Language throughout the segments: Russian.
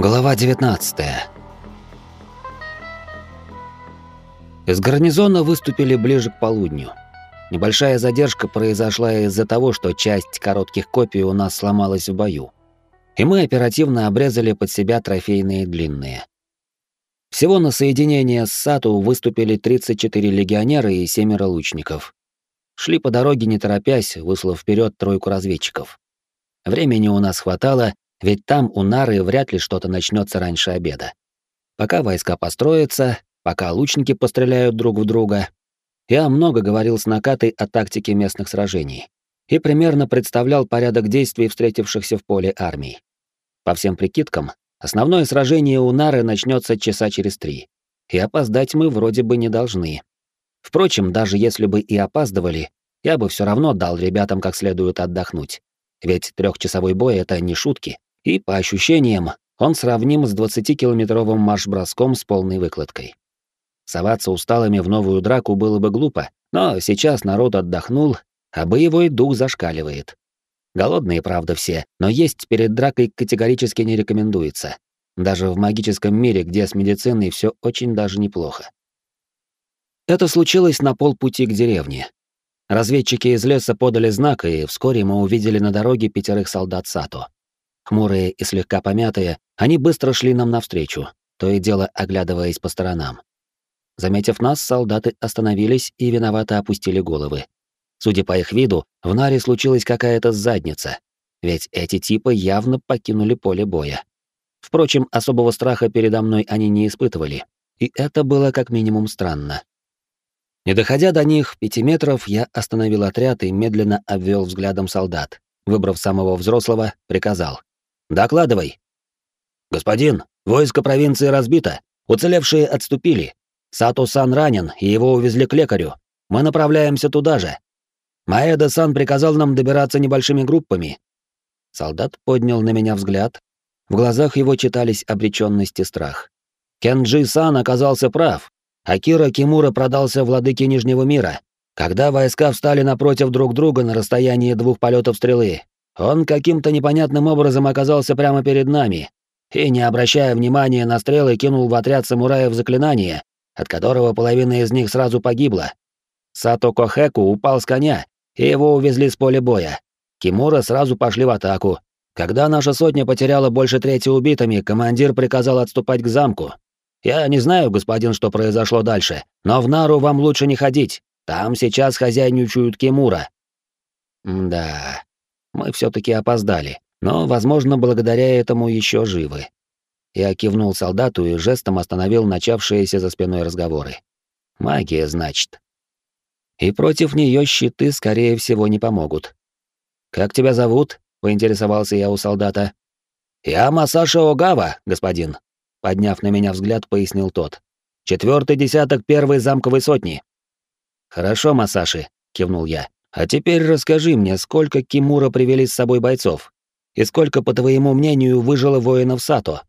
Глава 19. Из гарнизона выступили ближе к полудню. Небольшая задержка произошла из-за того, что часть коротких копий у нас сломалась в бою. И мы оперативно обрезали под себя трофейные длинные. Всего на соединение с Сату выступили 34 легионера и семеро лучников. Шли по дороге не торопясь, выслав вперед тройку разведчиков. Времени у нас хватало, ведь там у Нары вряд ли что-то начнется раньше обеда. Пока войска построятся, пока лучники постреляют друг в друга, я много говорил с Накатой о тактике местных сражений и примерно представлял порядок действий встретившихся в поле армий. По всем прикидкам, основное сражение у Нары начнется часа через три, и опоздать мы вроде бы не должны. Впрочем, даже если бы и опаздывали, я бы все равно дал ребятам как следует отдохнуть. Ведь трехчасовой бой — это не шутки. И, по ощущениям, он сравним с 20-километровым марш-броском с полной выкладкой. Соваться усталыми в новую драку было бы глупо, но сейчас народ отдохнул, а боевой дух зашкаливает. Голодные, правда, все, но есть перед дракой категорически не рекомендуется. Даже в магическом мире, где с медициной все очень даже неплохо. Это случилось на полпути к деревне. Разведчики из леса подали знак, и вскоре мы увидели на дороге пятерых солдат Сато. Хмурые и слегка помятые, они быстро шли нам навстречу, то и дело оглядываясь по сторонам. Заметив нас, солдаты остановились и виновато опустили головы. Судя по их виду, в Наре случилась какая-то задница, ведь эти типы явно покинули поле боя. Впрочем, особого страха передо мной они не испытывали, и это было как минимум странно. Не доходя до них пяти метров, я остановил отряд и медленно обвел взглядом солдат. Выбрав самого взрослого, приказал. Докладывай. Господин, войско провинции разбито. Уцелевшие отступили. Сато-сан ранен, и его увезли к лекарю. Мы направляемся туда же. Маэда-сан приказал нам добираться небольшими группами. Солдат поднял на меня взгляд. В глазах его читались обречённость и страх. Кенджи-сан оказался прав. Акира Кимура продался владыке Нижнего мира. Когда войска встали напротив друг друга на расстоянии двух полетов стрелы, он каким-то непонятным образом оказался прямо перед нами и, не обращая внимания на стрелы, кинул в отряд самураев заклинание, от которого половина из них сразу погибла. Сато Кохеку упал с коня, и его увезли с поля боя. Кимура сразу пошли в атаку. Когда наша сотня потеряла больше трети убитыми, командир приказал отступать к замку. Я не знаю, господин, что произошло дальше, но в Нару вам лучше не ходить. Там сейчас хозяйничают Кимура. Да, мы все-таки опоздали, но, возможно, благодаря этому еще живы. Я кивнул солдату и жестом остановил начавшиеся за спиной разговоры. Магия, значит. И против нее щиты, скорее всего, не помогут. «Как тебя зовут?» — поинтересовался я у солдата. «Я Масаша Огава, господин», — подняв на меня взгляд, пояснил тот. «Четвертый десяток первой замковой сотни». «Хорошо, Масаши», — кивнул я. А теперь расскажи мне, сколько Кимура привели с собой бойцов? И сколько, по твоему мнению, выжило воинов Сато?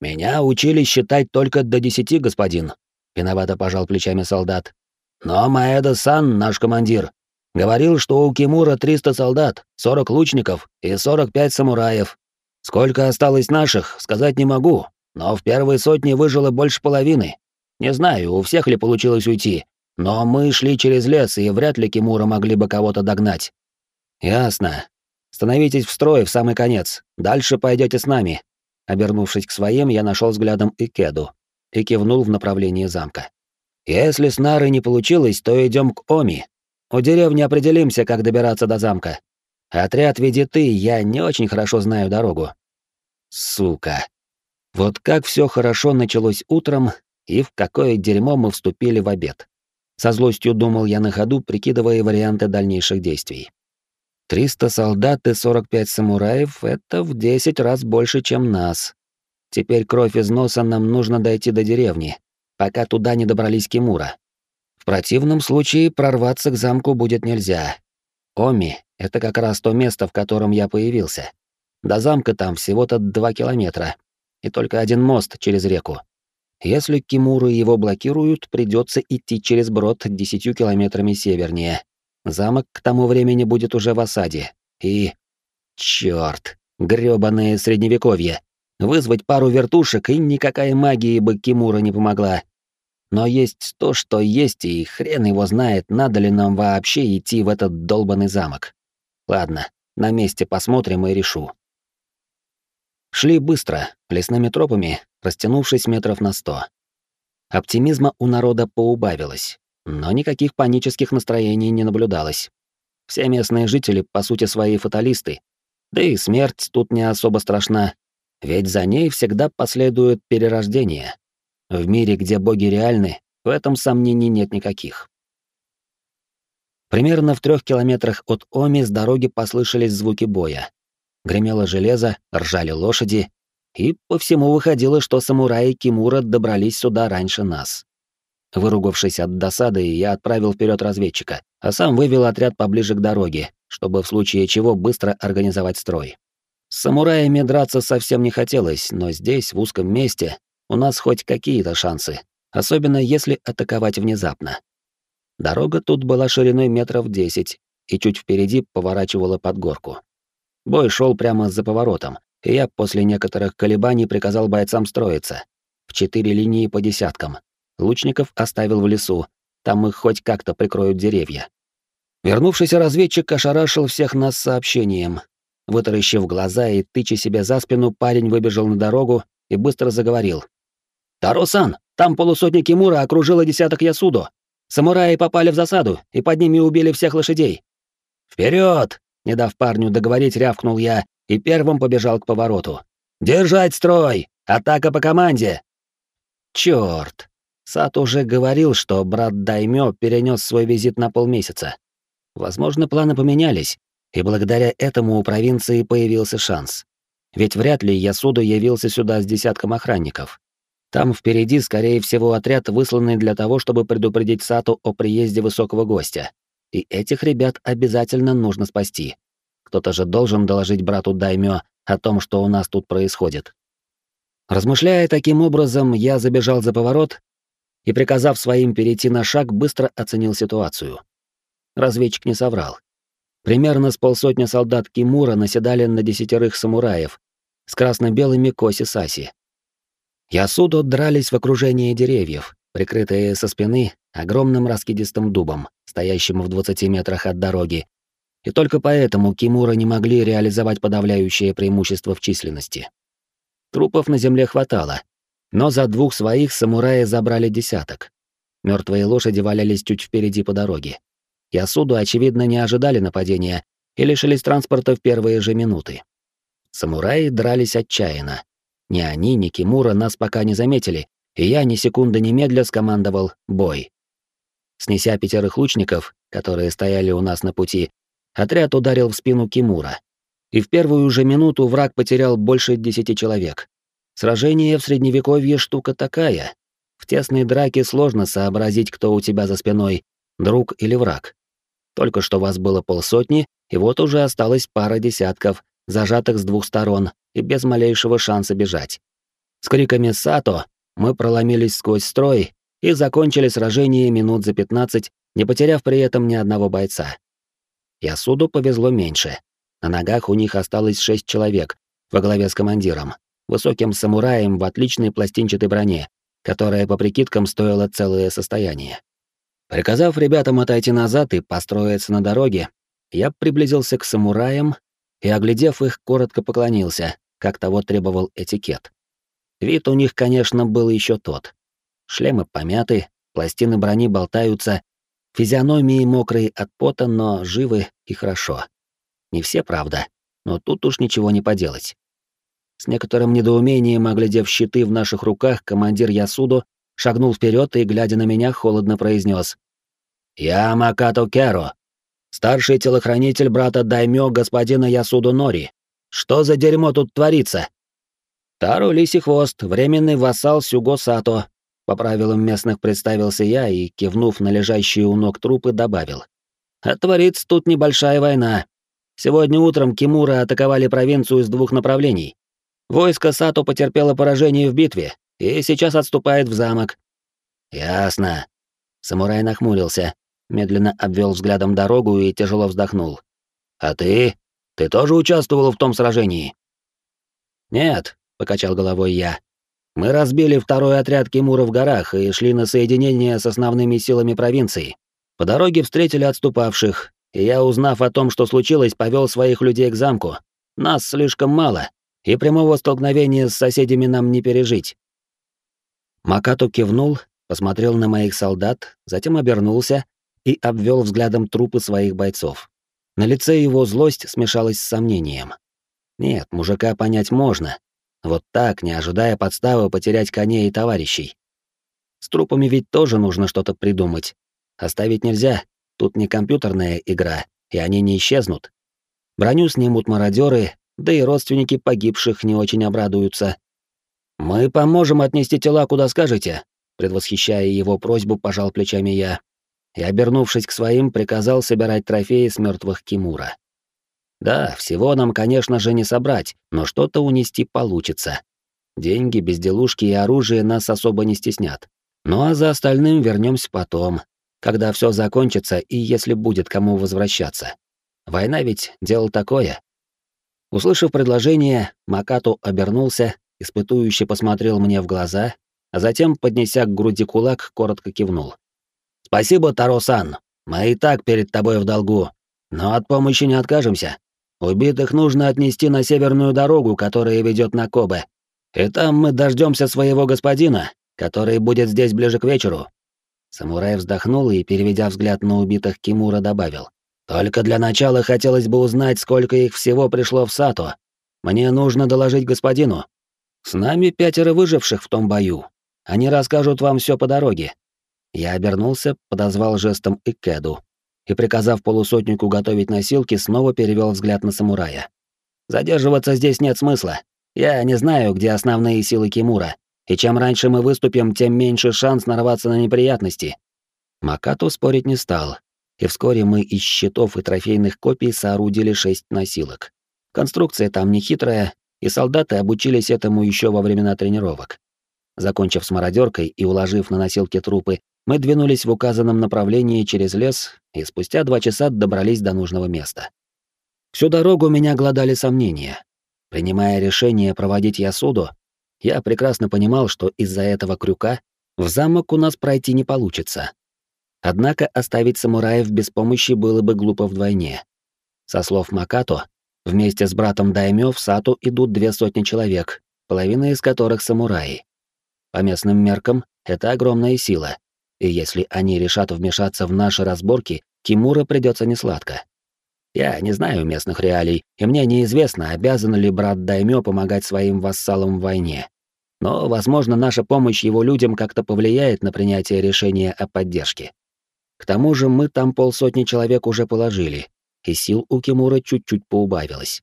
Меня учили считать только до десяти, господин. Виновато пожал плечами солдат. Но Маэда-сан, наш командир, говорил, что у Кимура 300 солдат, 40 лучников и 45 самураев. Сколько осталось наших, сказать не могу, но в первой сотне выжило больше половины. Не знаю, у всех ли получилось уйти, но мы шли через лес, и вряд ли Кимура могли бы кого-то догнать. Ясно. Становитесь в строй в самый конец. Дальше пойдете с нами. Обернувшись к своим, я нашел взглядом Икеду и кивнул в направлении замка. Если с Нарой не получилось, то идем к Оми. У деревни определимся, как добираться до замка. Отряд веди ты, я не очень хорошо знаю дорогу. Сука. Вот как все хорошо началось утром, и в какое дерьмо мы вступили в обед. Со злостью думал я на ходу, прикидывая варианты дальнейших действий. 300 солдат и 45 самураев — это в 10 раз больше, чем нас. Теперь кровь из носа нам нужно дойти до деревни, пока туда не добрались Кимура. В противном случае прорваться к замку будет нельзя. Оми — это как раз то место, в котором я появился. До замка там всего-то 2 километра, и только один мост через реку. Если Кимуру его блокируют, придется идти через брод десятью километрами севернее. Замок к тому времени будет уже в осаде. И... Чёрт! грёбаное средневековье! Вызвать пару вертушек, и никакая магия бы Кимура не помогла. Но есть то, что есть, и хрен его знает, надо ли нам вообще идти в этот долбанный замок. Ладно, на месте посмотрим и решу. Шли быстро, лесными тропами, растянувшись метров на сто. Оптимизма у народа поубавилось, но никаких панических настроений не наблюдалось. Все местные жители, по сути, свои фаталисты. Да и смерть тут не особо страшна, ведь за ней всегда последует перерождение. В мире, где боги реальны, в этом сомнений нет никаких. Примерно в трех километрах от Оми с дороги послышались звуки боя гремело железо, ржали лошади, и по всему выходило, что самураи Кимура добрались сюда раньше нас. Выругавшись от досады, я отправил вперед разведчика, а сам вывел отряд поближе к дороге, чтобы в случае чего быстро организовать строй. С самураями драться совсем не хотелось, но здесь, в узком месте, у нас хоть какие-то шансы, особенно если атаковать внезапно. Дорога тут была шириной метров десять и чуть впереди поворачивала под горку. Бой шел прямо за поворотом, и я после некоторых колебаний приказал бойцам строиться. В четыре линии по десяткам. Лучников оставил в лесу, там их хоть как-то прикроют деревья. Вернувшийся разведчик ошарашил всех нас сообщением. Вытаращив глаза и тыча себе за спину, парень выбежал на дорогу и быстро заговорил. «Таро-сан, там полусотни Кимура окружила десяток Ясудо. Самураи попали в засаду, и под ними убили всех лошадей. Вперед! Не дав парню договорить, рявкнул я и первым побежал к повороту. «Держать строй! Атака по команде!» Чёрт! Сад уже говорил, что брат Даймё перенес свой визит на полмесяца. Возможно, планы поменялись, и благодаря этому у провинции появился шанс. Ведь вряд ли Ясуда явился сюда с десятком охранников. Там впереди, скорее всего, отряд, высланный для того, чтобы предупредить Сату о приезде высокого гостя и этих ребят обязательно нужно спасти. Кто-то же должен доложить брату Даймё о том, что у нас тут происходит. Размышляя таким образом, я забежал за поворот и, приказав своим перейти на шаг, быстро оценил ситуацию. Разведчик не соврал. Примерно с полсотни солдат Кимура наседали на десятерых самураев с красно-белыми коси-саси. Ясудо дрались в окружении деревьев, прикрытые со спины огромным раскидистым дубом, стоящим в 20 метрах от дороги. И только поэтому Кимура не могли реализовать подавляющее преимущество в численности. Трупов на земле хватало, но за двух своих самураи забрали десяток. Мертвые лошади валялись чуть впереди по дороге. Ясуду, очевидно, не ожидали нападения и лишились транспорта в первые же минуты. Самураи дрались отчаянно. Ни они, ни Кимура нас пока не заметили, и я ни секунды немедля скомандовал «бой». Снеся пятерых лучников, которые стояли у нас на пути, отряд ударил в спину Кимура. И в первую же минуту враг потерял больше десяти человек. Сражение в средневековье штука такая. В тесной драке сложно сообразить, кто у тебя за спиной, друг или враг. Только что вас было полсотни, и вот уже осталось пара десятков, зажатых с двух сторон и без малейшего шанса бежать. С криками «Сато!» мы проломились сквозь строй и закончили сражение минут за 15, не потеряв при этом ни одного бойца. Ясуду повезло меньше. На ногах у них осталось шесть человек, во главе с командиром, высоким самураем в отличной пластинчатой броне, которая по прикидкам стоила целое состояние. Приказав ребятам отойти назад и построиться на дороге, я приблизился к самураям и, оглядев их, коротко поклонился, как того требовал этикет. Вид у них, конечно, был еще тот. Шлемы помяты, пластины брони болтаются, физиономии мокрые от пота, но живы и хорошо. Не все, правда, но тут уж ничего не поделать. С некоторым недоумением, оглядев щиты в наших руках, командир Ясудо шагнул вперед и, глядя на меня, холодно произнес: «Я Макато Керо, старший телохранитель брата Даймё господина Ясудо Нори. Что за дерьмо тут творится?» Таро Лисий Хвост, временный вассал Сюго Сато. По правилам местных представился я и, кивнув на лежащие у ног трупы, добавил. А творится тут небольшая война. Сегодня утром Кимура атаковали провинцию с двух направлений. Войско Сато потерпело поражение в битве и сейчас отступает в замок. Ясно. Самурай нахмурился, медленно обвел взглядом дорогу и тяжело вздохнул. А ты? Ты тоже участвовал в том сражении? Нет, — покачал головой я. «Мы разбили второй отряд Кимура в горах и шли на соединение с основными силами провинции. По дороге встретили отступавших, и я, узнав о том, что случилось, повел своих людей к замку. Нас слишком мало, и прямого столкновения с соседями нам не пережить». Макату кивнул, посмотрел на моих солдат, затем обернулся и обвел взглядом трупы своих бойцов. На лице его злость смешалась с сомнением. Нет, мужика понять можно. Вот так, не ожидая подставы потерять коней и товарищей. С трупами ведь тоже нужно что-то придумать. Оставить нельзя, тут не компьютерная игра, и они не исчезнут. Броню снимут мародеры, да и родственники погибших не очень обрадуются. «Мы поможем отнести тела, куда скажете», предвосхищая его просьбу, пожал плечами я и, обернувшись к своим, приказал собирать трофеи с мертвых Кимура. Да, всего нам, конечно же, не собрать, но что-то унести получится. Деньги, безделушки и оружие нас особо не стеснят. Ну а за остальным вернемся потом, когда все закончится и если будет кому возвращаться. Война ведь дело такое. Услышав предложение, Макату обернулся, испытующе посмотрел мне в глаза, а затем, поднеся к груди кулак, коротко кивнул. «Спасибо, Таро-сан. Мы и так перед тобой в долгу, но от помощи не откажемся. Убитых нужно отнести на северную дорогу, которая ведет на Кобе. И там мы дождемся своего господина, который будет здесь ближе к вечеру. Самурай вздохнул и, переведя взгляд на убитых Кимура, добавил. «Только для начала хотелось бы узнать, сколько их всего пришло в Сато. Мне нужно доложить господину. С нами пятеро выживших в том бою. Они расскажут вам все по дороге». Я обернулся, подозвал жестом Икеду, и, приказав полусотнику готовить носилки, снова перевел взгляд на самурая. «Задерживаться здесь нет смысла. Я не знаю, где основные силы Кимура, и чем раньше мы выступим, тем меньше шанс нарваться на неприятности». Макату спорить не стал, и вскоре мы из щитов и трофейных копий соорудили шесть носилок. Конструкция там не хитрая, и солдаты обучились этому еще во времена тренировок. Закончив с мародеркой и уложив на носилки трупы, мы двинулись в указанном направлении через лес и спустя два часа добрались до нужного места. Всю дорогу меня глодали сомнения. Принимая решение проводить Ясуду, я прекрасно понимал, что из-за этого крюка в замок у нас пройти не получится. Однако оставить самураев без помощи было бы глупо вдвойне. Со слов Макато, вместе с братом Даймё в Сату идут две сотни человек, половина из которых самураи. По местным меркам, это огромная сила и если они решат вмешаться в наши разборки, Тимура придется несладко. Я не знаю местных реалий, и мне неизвестно, обязан ли брат Даймё помогать своим вассалам в войне. Но, возможно, наша помощь его людям как-то повлияет на принятие решения о поддержке. К тому же мы там полсотни человек уже положили, и сил у Кимура чуть-чуть поубавилось.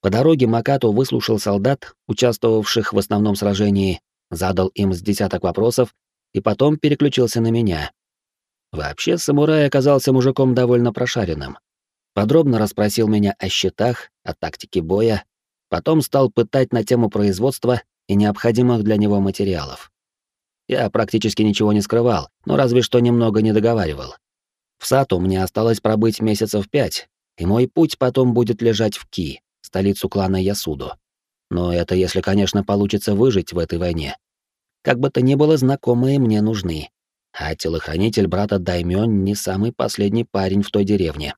По дороге Макато выслушал солдат, участвовавших в основном сражении, задал им с десяток вопросов и потом переключился на меня. Вообще, самурай оказался мужиком довольно прошаренным. Подробно расспросил меня о счетах, о тактике боя, потом стал пытать на тему производства и необходимых для него материалов. Я практически ничего не скрывал, но разве что немного не договаривал. В Сату мне осталось пробыть месяцев пять, и мой путь потом будет лежать в Ки, столицу клана Ясудо. Но это если, конечно, получится выжить в этой войне. Как бы то ни было, знакомые мне нужны. А телохранитель брата Даймён не самый последний парень в той деревне.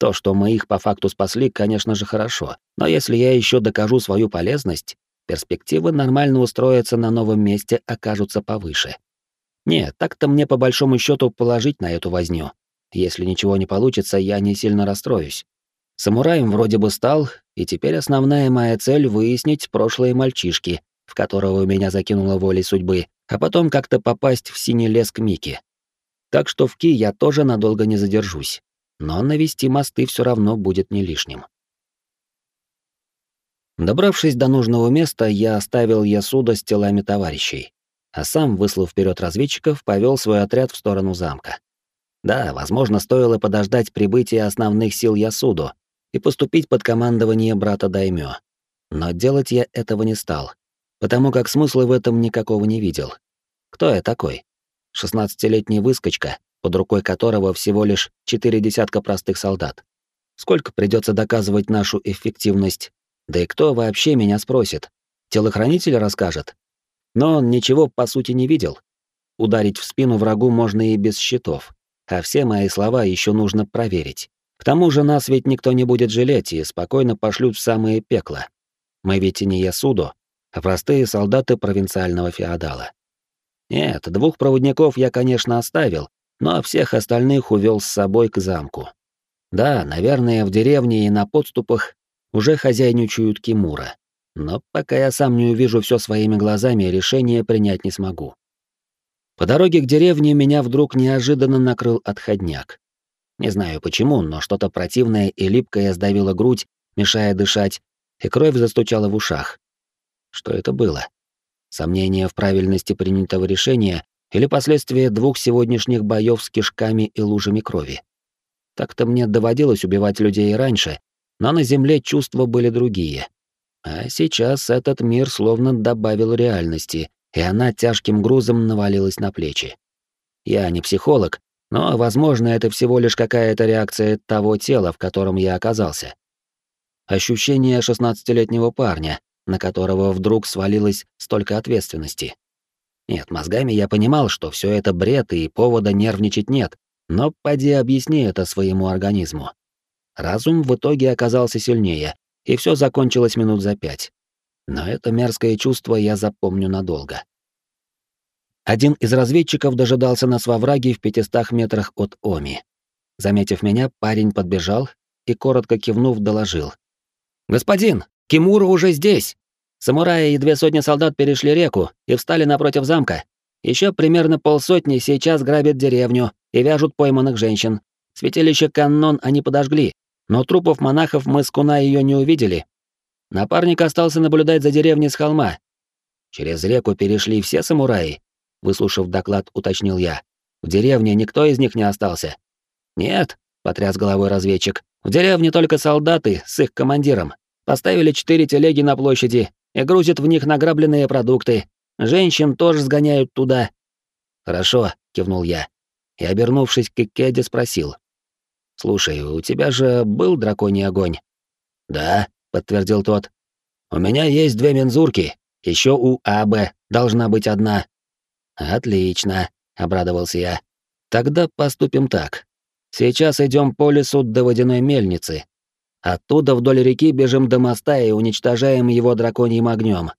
То, что мы их по факту спасли, конечно же, хорошо. Но если я еще докажу свою полезность, перспективы нормально устроиться на новом месте окажутся повыше. Нет, так-то мне по большому счету положить на эту возню. Если ничего не получится, я не сильно расстроюсь. Самураем вроде бы стал, и теперь основная моя цель — выяснить прошлые мальчишки, в которого меня закинула волей судьбы, а потом как-то попасть в синий лес к Мике. Так что в Ки я тоже надолго не задержусь, но навести мосты все равно будет не лишним. Добравшись до нужного места, я оставил Ясуда с телами товарищей, а сам, выслав вперед разведчиков, повел свой отряд в сторону замка. Да, возможно, стоило подождать прибытия основных сил Ясуду и поступить под командование брата Даймё. Но делать я этого не стал, потому как смысла в этом никакого не видел. Кто я такой? Шестнадцатилетний выскочка, под рукой которого всего лишь четыре десятка простых солдат. Сколько придется доказывать нашу эффективность? Да и кто вообще меня спросит? телохранитель расскажет. Но он ничего по сути не видел. Ударить в спину врагу можно и без щитов, а все мои слова еще нужно проверить. К тому же нас ведь никто не будет жалеть и спокойно пошлют в самое пекло. Мы ведь и не Ясудо, а простые солдаты провинциального феодала. Нет, двух проводников я, конечно, оставил, но всех остальных увел с собой к замку. Да, наверное, в деревне и на подступах уже хозяйничают Кимура. Но пока я сам не увижу все своими глазами, решение принять не смогу. По дороге к деревне меня вдруг неожиданно накрыл отходняк. Не знаю почему, но что-то противное и липкое сдавило грудь, мешая дышать, и кровь застучала в ушах. Что это было? Сомнение в правильности принятого решения или последствия двух сегодняшних боев с кишками и лужами крови? Так-то мне доводилось убивать людей раньше, но на земле чувства были другие. А сейчас этот мир словно добавил реальности, и она тяжким грузом навалилась на плечи. Я не психолог, но, возможно, это всего лишь какая-то реакция того тела, в котором я оказался. Ощущение шестнадцатилетнего парня, на которого вдруг свалилось столько ответственности. Нет, мозгами я понимал, что все это бред и повода нервничать нет, но поди объясни это своему организму. Разум в итоге оказался сильнее, и все закончилось минут за пять. Но это мерзкое чувство я запомню надолго. Один из разведчиков дожидался нас во враге в пятистах метрах от Оми. Заметив меня, парень подбежал и, коротко кивнув, доложил. «Господин, Кимура уже здесь! Самураи и две сотни солдат перешли реку и встали напротив замка. Еще примерно полсотни сейчас грабят деревню и вяжут пойманных женщин. Святилище Каннон они подожгли, но трупов монахов мы с Куна ее не увидели. Напарник остался наблюдать за деревней с холма. Через реку перешли все самураи, выслушав доклад, уточнил я. В деревне никто из них не остался. Нет, потряс головой разведчик. В деревне только солдаты с их командиром. Поставили четыре телеги на площади и грузят в них награбленные продукты. Женщин тоже сгоняют туда. Хорошо, кивнул я. И обернувшись к Кеде, спросил: Слушай, у тебя же был драконий огонь? Да, подтвердил тот. У меня есть две мензурки. Еще у АБ должна быть одна. Отлично, обрадовался я. Тогда поступим так. Сейчас идем по лесу до водяной мельницы. Оттуда вдоль реки бежим до моста и уничтожаем его драконьим огнем.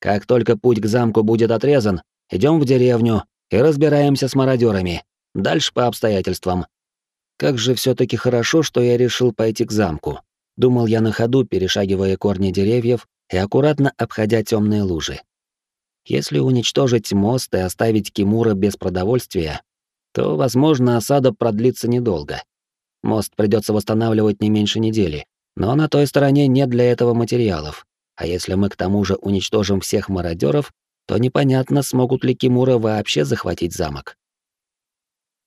Как только путь к замку будет отрезан, идем в деревню и разбираемся с мародерами. Дальше по обстоятельствам. Как же все таки хорошо, что я решил пойти к замку. Думал я на ходу, перешагивая корни деревьев и аккуратно обходя темные лужи. Если уничтожить мост и оставить Кимура без продовольствия, то, возможно, осада продлится недолго. Мост придется восстанавливать не меньше недели, но на той стороне нет для этого материалов. А если мы к тому же уничтожим всех мародеров, то непонятно, смогут ли Кимура вообще захватить замок.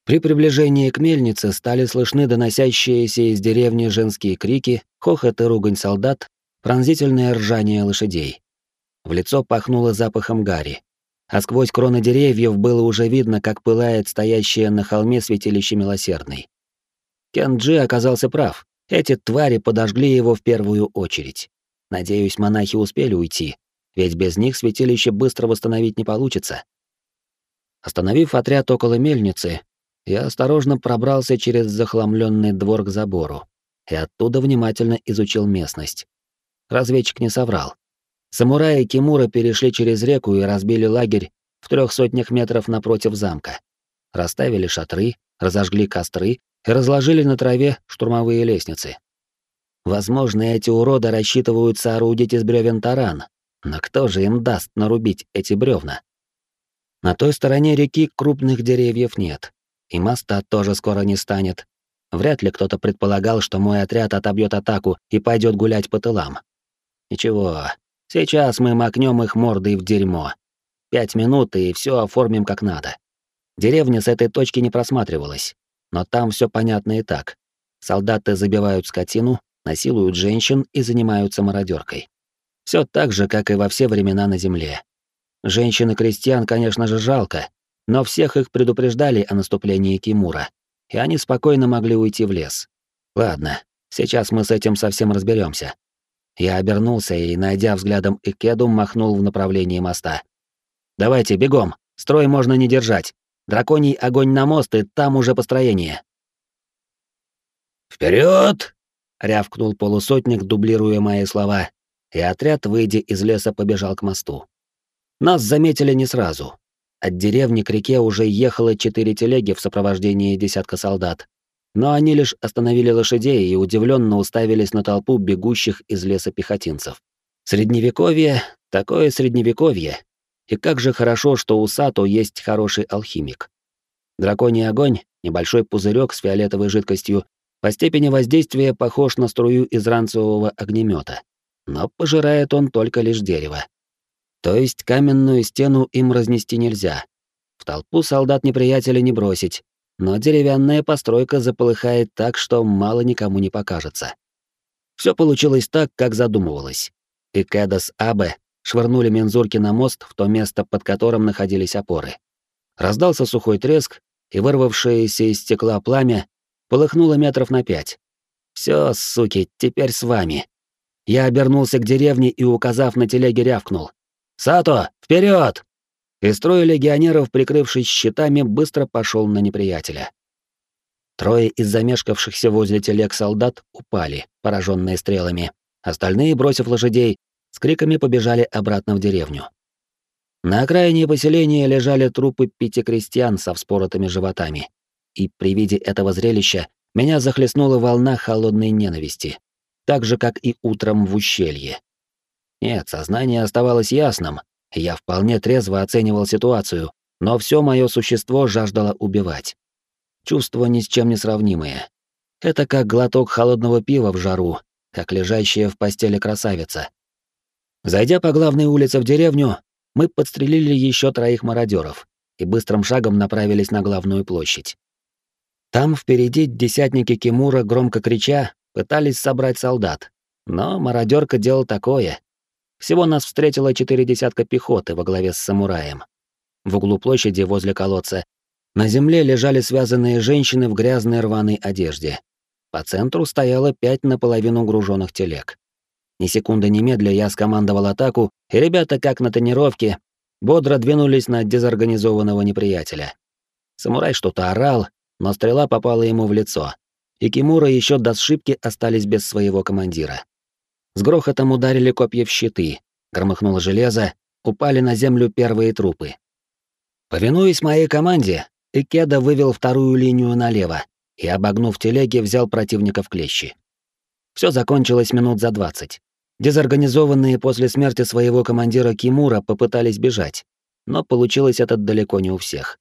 При приближении к мельнице стали слышны доносящиеся из деревни женские крики, хохот и ругань солдат, пронзительное ржание лошадей. В лицо пахнуло запахом гари. А сквозь кроны деревьев было уже видно, как пылает стоящее на холме святилище Милосердный. Кенджи оказался прав. Эти твари подожгли его в первую очередь. Надеюсь, монахи успели уйти, ведь без них святилище быстро восстановить не получится. Остановив отряд около мельницы, я осторожно пробрался через захламленный двор к забору и оттуда внимательно изучил местность. Разведчик не соврал. Самураи Кимура перешли через реку и разбили лагерь в трех сотнях метров напротив замка. Расставили шатры, разожгли костры и разложили на траве штурмовые лестницы. Возможно, эти уроды рассчитывают соорудить из бревен таран, но кто же им даст нарубить эти бревна? На той стороне реки крупных деревьев нет, и моста тоже скоро не станет. Вряд ли кто-то предполагал, что мой отряд отобьет атаку и пойдет гулять по тылам. Ничего, Сейчас мы макнем их мордой в дерьмо. Пять минут и все оформим как надо. Деревня с этой точки не просматривалась, но там все понятно и так. Солдаты забивают скотину, насилуют женщин и занимаются мародеркой. Все так же, как и во все времена на земле. Женщин и крестьян, конечно же, жалко, но всех их предупреждали о наступлении Кимура, и они спокойно могли уйти в лес. Ладно, сейчас мы с этим совсем разберемся. Я обернулся и, найдя взглядом Икеду, махнул в направлении моста. «Давайте, бегом! Строй можно не держать! Драконий огонь на мост, и там уже построение!» «Вперед!» — рявкнул полусотник, дублируя мои слова, и отряд, выйдя из леса, побежал к мосту. Нас заметили не сразу. От деревни к реке уже ехало четыре телеги в сопровождении десятка солдат, но они лишь остановили лошадей и удивленно уставились на толпу бегущих из леса пехотинцев. Средневековье, такое средневековье. И как же хорошо, что у Сато есть хороший алхимик. Драконий огонь, небольшой пузырек с фиолетовой жидкостью, по степени воздействия похож на струю из ранцевого огнемета, но пожирает он только лишь дерево. То есть каменную стену им разнести нельзя. В толпу солдат неприятеля не бросить, но деревянная постройка заполыхает так, что мало никому не покажется. Все получилось так, как задумывалось. И Кэда с Абе швырнули мензурки на мост в то место, под которым находились опоры. Раздался сухой треск, и вырвавшееся из стекла пламя полыхнуло метров на пять. Все, суки, теперь с вами. Я обернулся к деревне и, указав на телеге, рявкнул. «Сато, вперед! и строй легионеров, прикрывшись щитами, быстро пошел на неприятеля. Трое из замешкавшихся возле телег солдат упали, пораженные стрелами. Остальные, бросив лошадей, с криками побежали обратно в деревню. На окраине поселения лежали трупы пяти крестьян со вспоротыми животами. И при виде этого зрелища меня захлестнула волна холодной ненависти, так же, как и утром в ущелье. Нет, сознание оставалось ясным, я вполне трезво оценивал ситуацию, но все мое существо жаждало убивать. Чувство ни с чем не сравнимое. Это как глоток холодного пива в жару, как лежащая в постели красавица. Зайдя по главной улице в деревню, мы подстрелили еще троих мародеров и быстрым шагом направились на главную площадь. Там впереди десятники Кимура, громко крича, пытались собрать солдат. Но мародерка делал такое, всего нас встретило четыре десятка пехоты во главе с самураем. В углу площади возле колодца на земле лежали связанные женщины в грязной рваной одежде. По центру стояло пять наполовину груженных телег. Ни секунды немедля я скомандовал атаку, и ребята, как на тренировке, бодро двинулись на дезорганизованного неприятеля. Самурай что-то орал, но стрела попала ему в лицо, и Кимура еще до сшибки остались без своего командира. С грохотом ударили копья в щиты, громыхнуло железо, упали на землю первые трупы. Повинуясь моей команде, Икеда вывел вторую линию налево и, обогнув телеги, взял противника в клещи. Все закончилось минут за двадцать. Дезорганизованные после смерти своего командира Кимура попытались бежать, но получилось это далеко не у всех.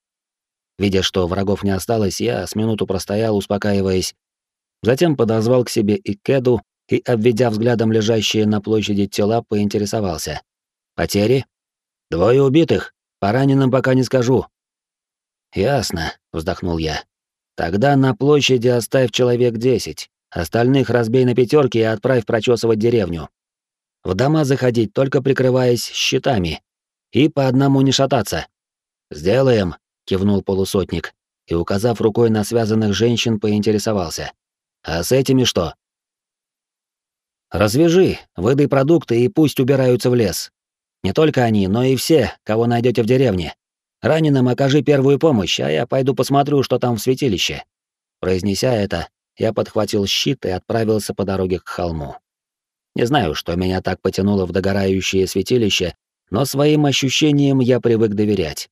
Видя, что врагов не осталось, я с минуту простоял, успокаиваясь. Затем подозвал к себе Икеду и, обведя взглядом лежащие на площади тела, поинтересовался. «Потери?» «Двое убитых. По раненым пока не скажу». «Ясно», — вздохнул я. «Тогда на площади оставь человек десять. Остальных разбей на пятерки и отправь прочесывать деревню. В дома заходить, только прикрываясь щитами. И по одному не шататься». «Сделаем», — кивнул полусотник и, указав рукой на связанных женщин, поинтересовался. «А с этими что?» Развяжи, выдай продукты и пусть убираются в лес. Не только они, но и все, кого найдете в деревне. Раненым окажи первую помощь, а я пойду посмотрю, что там в святилище. Произнеся это, я подхватил щит и отправился по дороге к холму. Не знаю, что меня так потянуло в догорающее святилище, но своим ощущениям я привык доверять.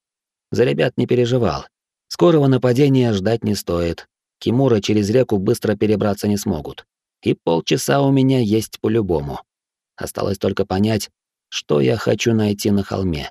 За ребят не переживал. Скорого нападения ждать не стоит. Кимура через реку быстро перебраться не смогут и полчаса у меня есть по-любому. Осталось только понять, что я хочу найти на холме.